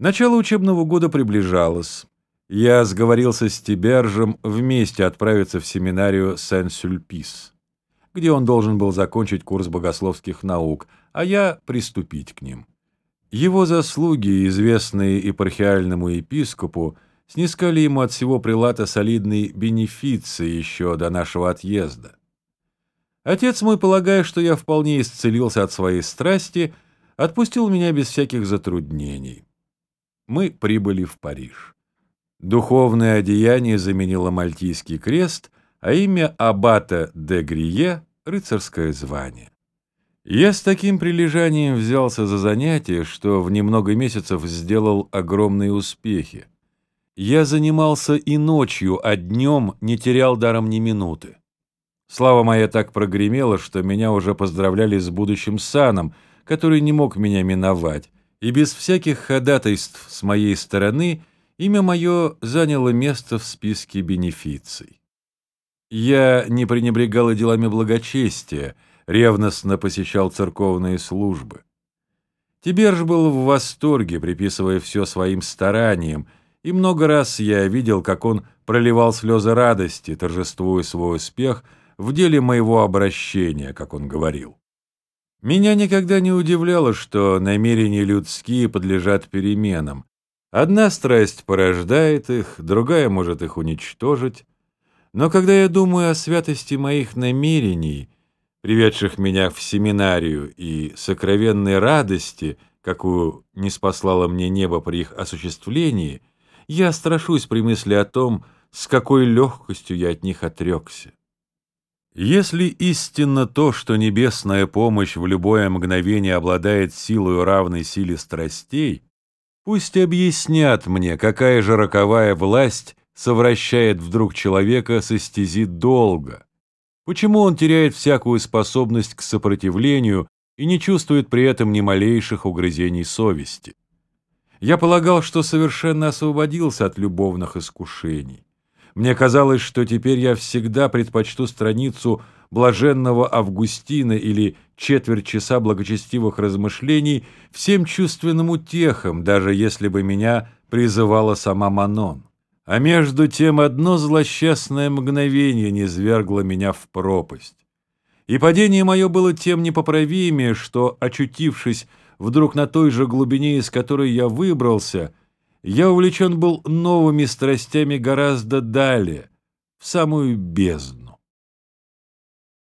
Начало учебного года приближалось. Я сговорился с Тибержем вместе отправиться в семинарию Сен-Сюльпис, где он должен был закончить курс богословских наук, а я приступить к ним. Его заслуги, известные епархиальному епископу, снискали ему от всего прилата солидный бенефиции еще до нашего отъезда. Отец мой, полагая, что я вполне исцелился от своей страсти, отпустил меня без всяких затруднений. Мы прибыли в Париж. Духовное одеяние заменило мальтийский крест, а имя аббата де Грие — рыцарское звание. Я с таким прилежанием взялся за занятие, что в немного месяцев сделал огромные успехи. Я занимался и ночью, а днем не терял даром ни минуты. Слава моя так прогремела, что меня уже поздравляли с будущим саном, который не мог меня миновать, и без всяких ходатайств с моей стороны имя мое заняло место в списке бенефиций. Я не пренебрегал и делами благочестия, ревностно посещал церковные службы. Тиберж был в восторге, приписывая все своим стараниям, и много раз я видел, как он проливал слезы радости, торжествуя свой успех в деле моего обращения, как он говорил. Меня никогда не удивляло, что намерения людские подлежат переменам. Одна страсть порождает их, другая может их уничтожить. Но когда я думаю о святости моих намерений, приведших меня в семинарию, и сокровенной радости, какую не спаслало мне небо при их осуществлении, я страшусь при мысли о том, с какой легкостью я от них отрекся. Если истинно то, что небесная помощь в любое мгновение обладает силой равной силе страстей, пусть объяснят мне, какая же роковая власть совращает вдруг человека со стези долга, почему он теряет всякую способность к сопротивлению и не чувствует при этом ни малейших угрызений совести. Я полагал, что совершенно освободился от любовных искушений. Мне казалось, что теперь я всегда предпочту страницу блаженного Августина или четверть часа благочестивых размышлений всем чувственным утехам, даже если бы меня призывала сама Манон. А между тем одно злосчастное мгновение низвергло меня в пропасть. И падение мое было тем непоправимее, что, очутившись вдруг на той же глубине, из которой я выбрался, я увлечен был новыми страстями гораздо далее, в самую бездну.